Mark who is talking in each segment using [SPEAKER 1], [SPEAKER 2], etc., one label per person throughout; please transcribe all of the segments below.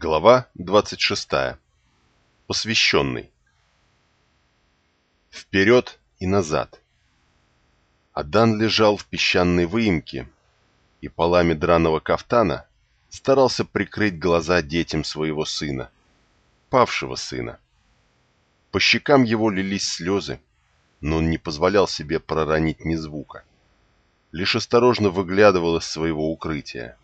[SPEAKER 1] Глава 26. Посвященный. Вперед и назад. Адан лежал в песчаной выемке и полами драного кафтана старался прикрыть глаза детям своего сына, павшего сына. По щекам его лились слезы, но он не позволял себе проронить ни звука. Лишь осторожно выглядывал из своего укрытия.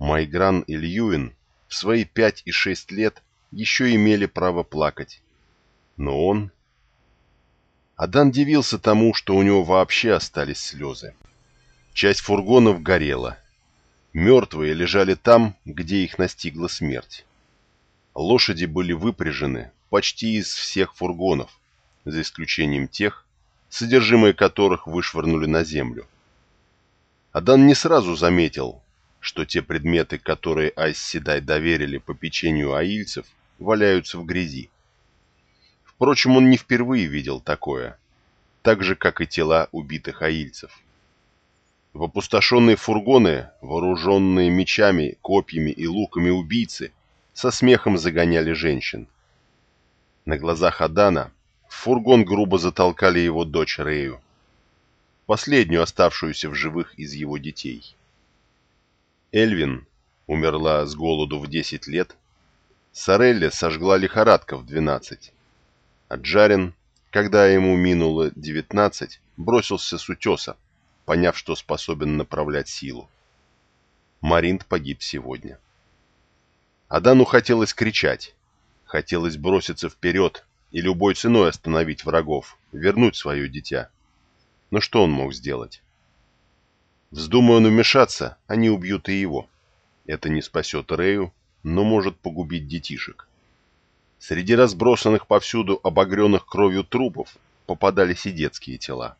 [SPEAKER 1] Майгран и Льюин в свои пять и шесть лет еще имели право плакать. Но он... Адан дивился тому, что у него вообще остались слезы. Часть фургонов горела. Мертвые лежали там, где их настигла смерть. Лошади были выпряжены почти из всех фургонов, за исключением тех, содержимое которых вышвырнули на землю. Адан не сразу заметил, что те предметы, которые Айсседай доверили по печенью аильцев, валяются в грязи. Впрочем, он не впервые видел такое, так же, как и тела убитых аильцев. В опустошенные фургоны, вооруженные мечами, копьями и луками убийцы, со смехом загоняли женщин. На глазах Адана в фургон грубо затолкали его дочь Рею, последнюю оставшуюся в живых из его детей. Эльвин умерла с голоду в 10 лет, Сорелли сожгла лихорадка в 12, а Джарин, когда ему минуло 19, бросился с утеса, поняв, что способен направлять силу. Маринт погиб сегодня. Адану хотелось кричать, хотелось броситься вперед и любой ценой остановить врагов, вернуть свое дитя. Но что он мог сделать? Вздумая он вмешаться, они убьют и его. Это не спасет Рею, но может погубить детишек. Среди разбросанных повсюду обогренных кровью трупов попадались и детские тела.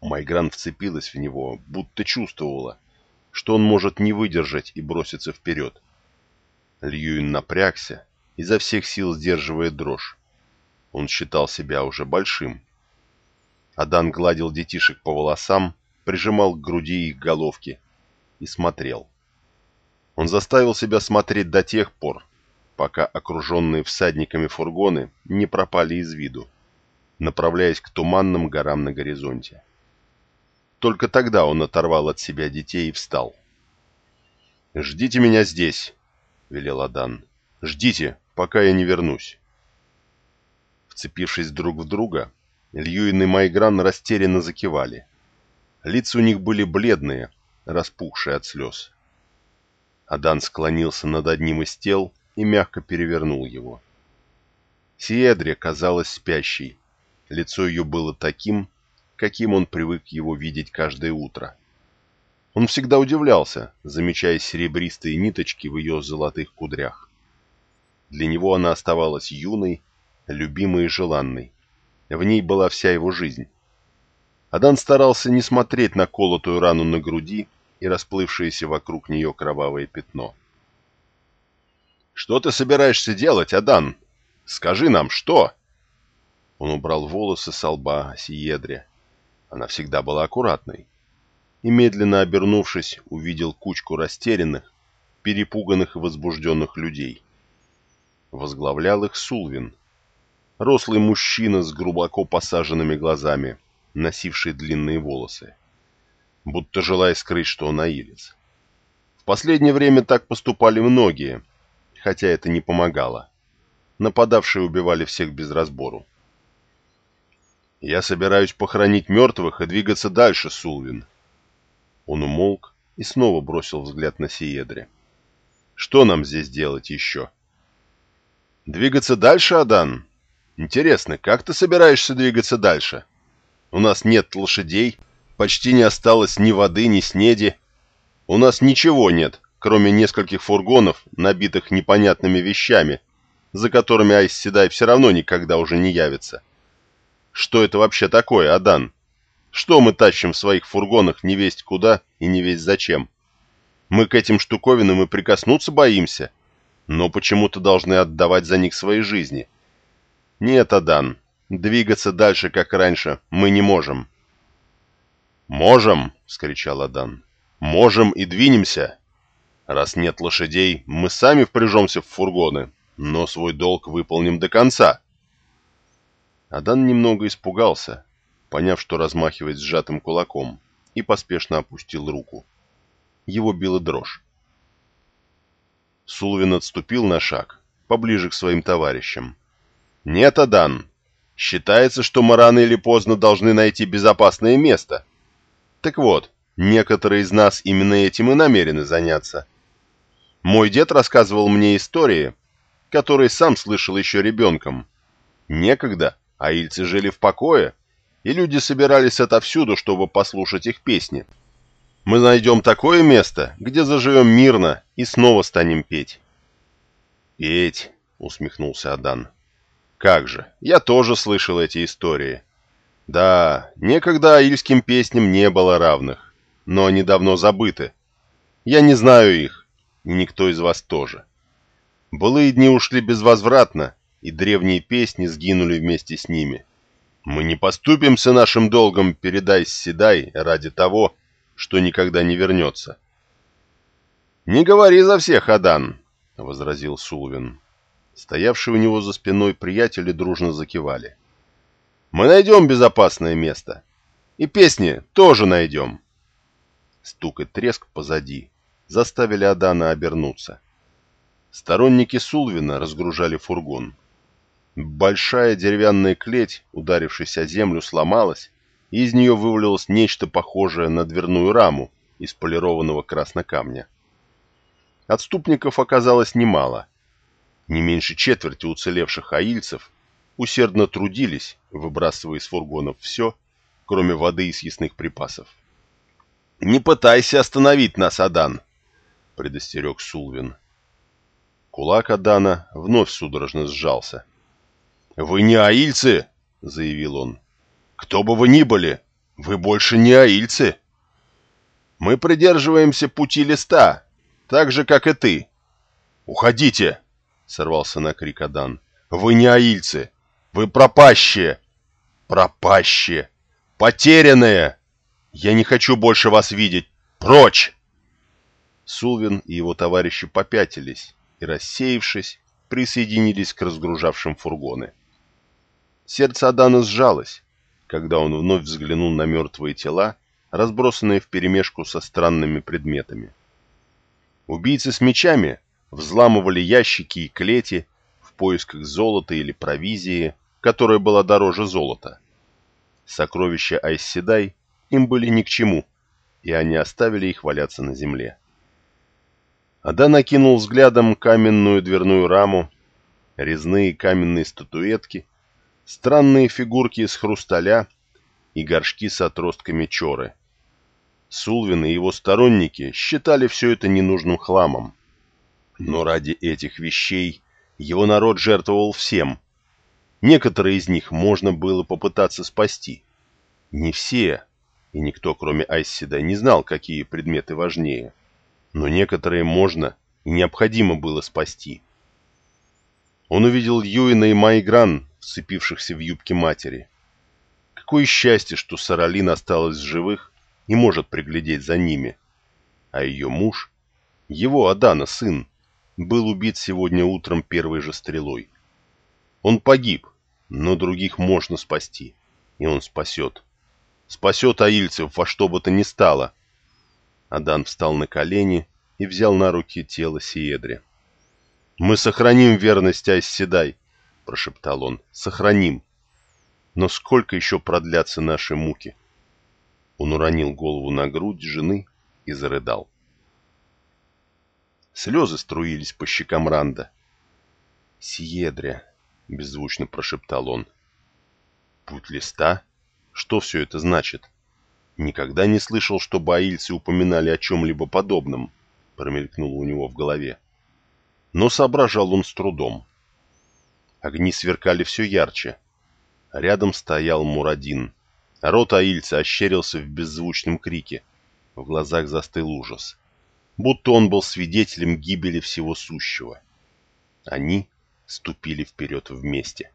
[SPEAKER 1] Майгран вцепилась в него, будто чувствовала, что он может не выдержать и броситься вперед. Льюин напрягся, изо всех сил сдерживая дрожь. Он считал себя уже большим. Адан гладил детишек по волосам, прижимал к груди их головки и смотрел. Он заставил себя смотреть до тех пор, пока окруженные всадниками фургоны не пропали из виду, направляясь к туманным горам на горизонте. Только тогда он оторвал от себя детей и встал. «Ждите меня здесь», — велел Адан. «Ждите, пока я не вернусь». Вцепившись друг в друга, Льюин и Майгран растерянно закивали. Лица у них были бледные, распухшие от слез. Адан склонился над одним из тел и мягко перевернул его. Сиэдре казалась спящей. Лицо ее было таким, каким он привык его видеть каждое утро. Он всегда удивлялся, замечая серебристые ниточки в ее золотых кудрях. Для него она оставалась юной, любимой и желанной. В ней была вся его жизнь. Адан старался не смотреть на колотую рану на груди и расплывшееся вокруг нее кровавое пятно. «Что ты собираешься делать, Адан? Скажи нам, что?» Он убрал волосы со лба Сиедре. Она всегда была аккуратной. И, медленно обернувшись, увидел кучку растерянных, перепуганных и возбужденных людей. Возглавлял их Сулвин. Рослый мужчина с глубоко посаженными глазами, носивший длинные волосы, будто желая скрыть, что он аилец. В последнее время так поступали многие, хотя это не помогало. Нападавшие убивали всех без разбору. «Я собираюсь похоронить мертвых и двигаться дальше, Сулвин». Он умолк и снова бросил взгляд на Сиедре. «Что нам здесь делать еще?» «Двигаться дальше, Адан? Интересно, как ты собираешься двигаться дальше?» У нас нет лошадей, почти не осталось ни воды, ни снеди. У нас ничего нет, кроме нескольких фургонов, набитых непонятными вещами, за которыми Айс Седай все равно никогда уже не явится. Что это вообще такое, Адан? Что мы тащим в своих фургонах не весть куда и не весть зачем? Мы к этим штуковинам и прикоснуться боимся, но почему-то должны отдавать за них свои жизни. Нет, Адан, Двигаться дальше, как раньше, мы не можем. «Можем!» — вскричал Адан. «Можем и двинемся!» Раз нет лошадей, мы сами впряжемся в фургоны, но свой долг выполним до конца. Адан немного испугался, поняв, что размахивает сжатым кулаком, и поспешно опустил руку. Его била дрожь. Сулвин отступил на шаг, поближе к своим товарищам. «Нет, Адан, считается, что мы рано или поздно должны найти безопасное место. Так вот, некоторые из нас именно этим и намерены заняться. Мой дед рассказывал мне истории, которые сам слышал еще ребенком. Некогда аильцы жили в покое, и люди собирались отовсюду, чтобы послушать их песни. Мы найдем такое место, где заживем мирно и снова станем петь. «Петь», — усмехнулся Адан. «Как же, я тоже слышал эти истории. Да, некогда аильским песням не было равных, но они давно забыты. Я не знаю их, и никто из вас тоже. Былые дни ушли безвозвратно, и древние песни сгинули вместе с ними. Мы не поступимся нашим долгом передай седай ради того, что никогда не вернется. «Не говори за всех, Адан», — возразил Сулвин. Стоявшие у него за спиной приятели дружно закивали. «Мы найдем безопасное место. И песни тоже найдем». Стук и треск позади заставили Адана обернуться. Сторонники Сулвина разгружали фургон. Большая деревянная клеть, ударившись о землю, сломалась, и из нее вывалилось нечто похожее на дверную раму из полированного краснокамня. Отступников оказалось немало. Не меньше четверти уцелевших аильцев усердно трудились, выбрасывая из фургонов все, кроме воды и съестных припасов. «Не пытайся остановить нас, Адан!» предостерег Сулвин. Кулак Адана вновь судорожно сжался. «Вы не аильцы!» — заявил он. «Кто бы вы ни были, вы больше не аильцы!» «Мы придерживаемся пути листа, так же, как и ты!» «Уходите!» — сорвался на крик Адан. «Вы не аильцы! Вы пропащие! Пропащие! Потерянные! Я не хочу больше вас видеть! Прочь!» Сулвин и его товарищи попятились и, рассеявшись, присоединились к разгружавшим фургоны. Сердце Адана сжалось, когда он вновь взглянул на мертвые тела, разбросанные вперемешку со странными предметами. Убийцы с мечами взламывали ящики и клети в поисках золота или провизии, которая была дороже золота. Сокровища Айсседай им были ни к чему, и они оставили их валяться на земле. Адан окинул взглядом каменную дверную раму, резные каменные статуэтки, странные фигурки из хрусталя и горшки с отростками чоры. Сулвин и его сторонники считали все это ненужным хламом. Но ради этих вещей его народ жертвовал всем. Некоторые из них можно было попытаться спасти. Не все, и никто, кроме Айсседа, не знал, какие предметы важнее но некоторые можно и необходимо было спасти. Он увидел Юина и Майгран, вцепившихся в юбки матери. Какое счастье, что Саралин осталась в живых и может приглядеть за ними. А ее муж, его Адана сын, был убит сегодня утром первой же стрелой. Он погиб, но других можно спасти, и он спасет. Спасет аильцев во что бы то ни стало, Адан встал на колени и взял на руки тело Сиедри. «Мы сохраним верность Айсседай», — прошептал он, — «сохраним. Но сколько еще продлятся наши муки?» Он уронил голову на грудь жены и зарыдал. Слезы струились по щекам Ранда. «Сиедря», — беззвучно прошептал он. «Путь листа? Что все это значит?» Никогда не слышал, что баильцы упоминали о чем-либо подобном, промелькнуло у него в голове. Но соображал он с трудом. Огни сверкали все ярче. Рядом стоял Мурадин. Рот аильца ощерился в беззвучном крике. В глазах застыл ужас. Будто он был свидетелем гибели всего сущего. Они ступили вперед вместе.